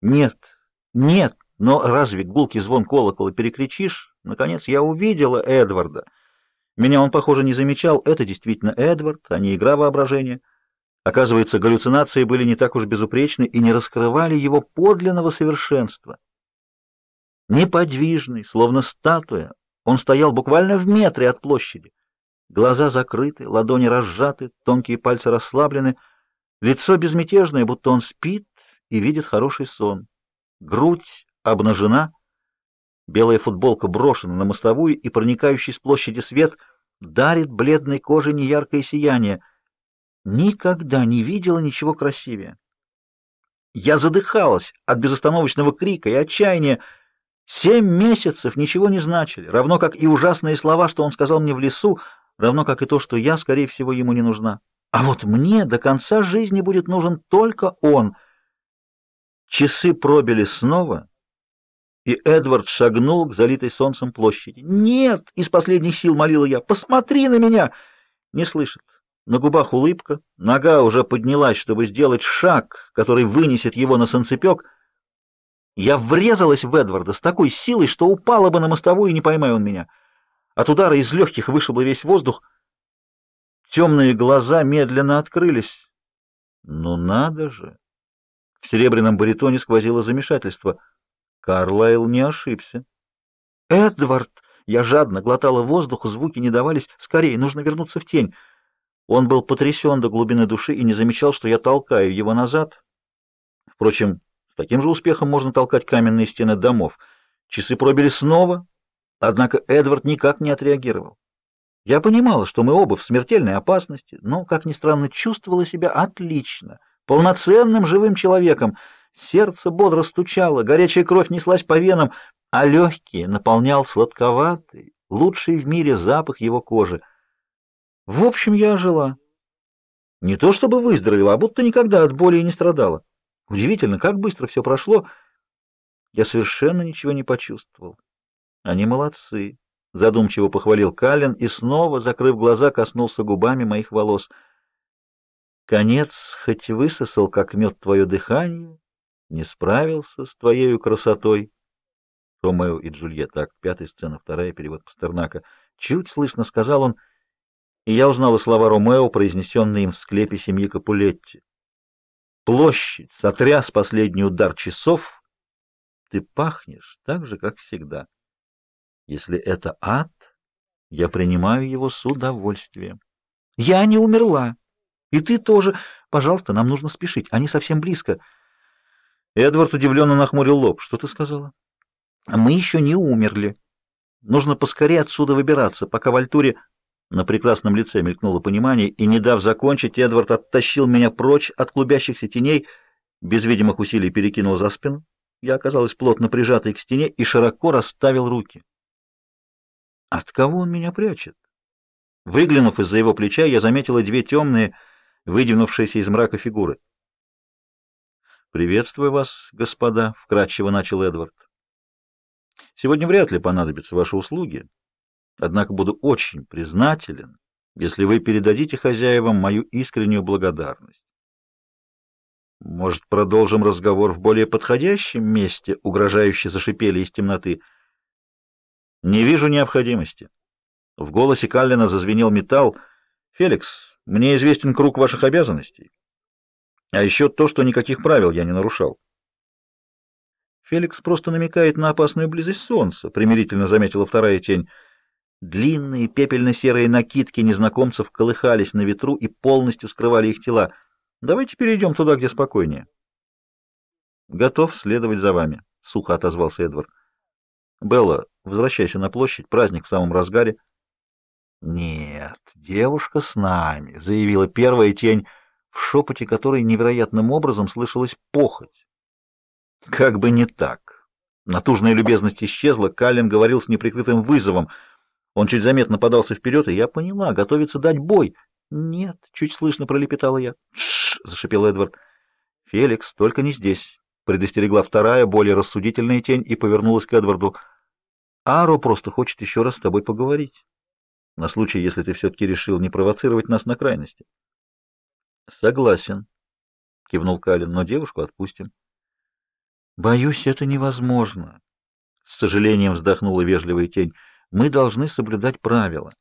Нет, нет, но разве гулкий звон колокола перекричишь? Наконец я увидела Эдварда. Меня он, похоже, не замечал. Это действительно Эдвард, а не игра воображения. Оказывается, галлюцинации были не так уж безупречны и не раскрывали его подлинного совершенства. Неподвижный, словно статуя, он стоял буквально в метре от площади. Глаза закрыты, ладони разжаты, тонкие пальцы расслаблены, лицо безмятежное, будто он спит и видит хороший сон. Грудь обнажена, белая футболка брошена на мостовую, и проникающий с площади свет дарит бледной коже неяркое сияние. Никогда не видела ничего красивее. Я задыхалась от безостановочного крика и отчаяния, Семь месяцев ничего не значили, равно как и ужасные слова, что он сказал мне в лесу, равно как и то, что я, скорее всего, ему не нужна. А вот мне до конца жизни будет нужен только он. Часы пробили снова, и Эдвард шагнул к залитой солнцем площади. «Нет!» — из последних сил молила я. «Посмотри на меня!» Не слышит. На губах улыбка, нога уже поднялась, чтобы сделать шаг, который вынесет его на санцепек — я врезалась в Эдварда с такой силой, что упала бы на мостовую, не поймая он меня. От удара из легких вышибло весь воздух. Темные глаза медленно открылись. Ну надо же! В серебряном баритоне сквозило замешательство. Карлайл не ошибся. «Эдвард!» Я жадно глотала воздух, звуки не давались. «Скорее, нужно вернуться в тень!» Он был потрясен до глубины души и не замечал, что я толкаю его назад. Впрочем, таким же успехом можно толкать каменные стены домов. Часы пробили снова, однако Эдвард никак не отреагировал. Я понимала, что мы оба в смертельной опасности, но, как ни странно, чувствовала себя отлично, полноценным живым человеком. Сердце бодро стучало, горячая кровь неслась по венам, а легкие наполнял сладковатый, лучший в мире запах его кожи. В общем, я ожила. Не то чтобы выздоровела, а будто никогда от боли не страдала. Удивительно, как быстро все прошло. Я совершенно ничего не почувствовал. Они молодцы. Задумчиво похвалил Каллен и снова, закрыв глаза, коснулся губами моих волос. Конец хоть высосал, как мед, твое дыхание, не справился с твоею красотой. Ромео и Джульетта, акт пятая сцена вторая, перевод Пастернака. Чуть слышно сказал он, и я узнала слова Ромео, произнесенные им в склепе семьи Капулетти. Площадь сотряс последний удар часов. Ты пахнешь так же, как всегда. Если это ад, я принимаю его с удовольствием. Я не умерла. И ты тоже. Пожалуйста, нам нужно спешить. Они совсем близко. Эдвард удивленно нахмурил лоб. Что ты сказала? Мы еще не умерли. Нужно поскорее отсюда выбираться, пока в Альтуре на прекрасном лице мелькнуло понимание, и, не дав закончить, Эдвард оттащил меня прочь от клубящихся теней, без видимых усилий перекинул за спину. Я оказалась плотно прижатой к стене и широко расставил руки. От кого он меня прячет? Выглянув из-за его плеча, я заметила две темные, выдвинувшиеся из мрака фигуры. «Приветствую вас, господа», — вкратчиво начал Эдвард. «Сегодня вряд ли понадобятся ваши услуги». Однако буду очень признателен, если вы передадите хозяевам мою искреннюю благодарность. Может, продолжим разговор в более подходящем месте, угрожающе зашипели из темноты. Не вижу необходимости. В голосе Каллина зазвенел металл. Феликс, мне известен круг ваших обязанностей. А еще то, что никаких правил я не нарушал. Феликс просто намекает на опасную близость солнца, примирительно заметила вторая тень. Длинные пепельно-серые накидки незнакомцев колыхались на ветру и полностью скрывали их тела. Давайте перейдем туда, где спокойнее. Готов следовать за вами, — сухо отозвался Эдвард. Белла, возвращайся на площадь, праздник в самом разгаре. Нет, девушка с нами, — заявила первая тень, в шепоте которой невероятным образом слышалась похоть. Как бы не так. Натужная любезность исчезла, Каллен говорил с неприкрытым вызовом — он чуть заметно подался вперед, и я поняла, готовится дать бой. «Нет», — чуть слышно пролепетала я. «Тш!» — зашипел Эдвард. «Феликс, только не здесь», — предостерегла вторая, более рассудительная тень, и повернулась к Эдварду. «Аро просто хочет еще раз с тобой поговорить, на случай, если ты все-таки решил не провоцировать нас на крайности». «Согласен», — кивнул Калин, — «но девушку отпустим». Боюсь, это невозможно. С сожалением вздохнула вежливая тень. Мы должны соблюдать правила.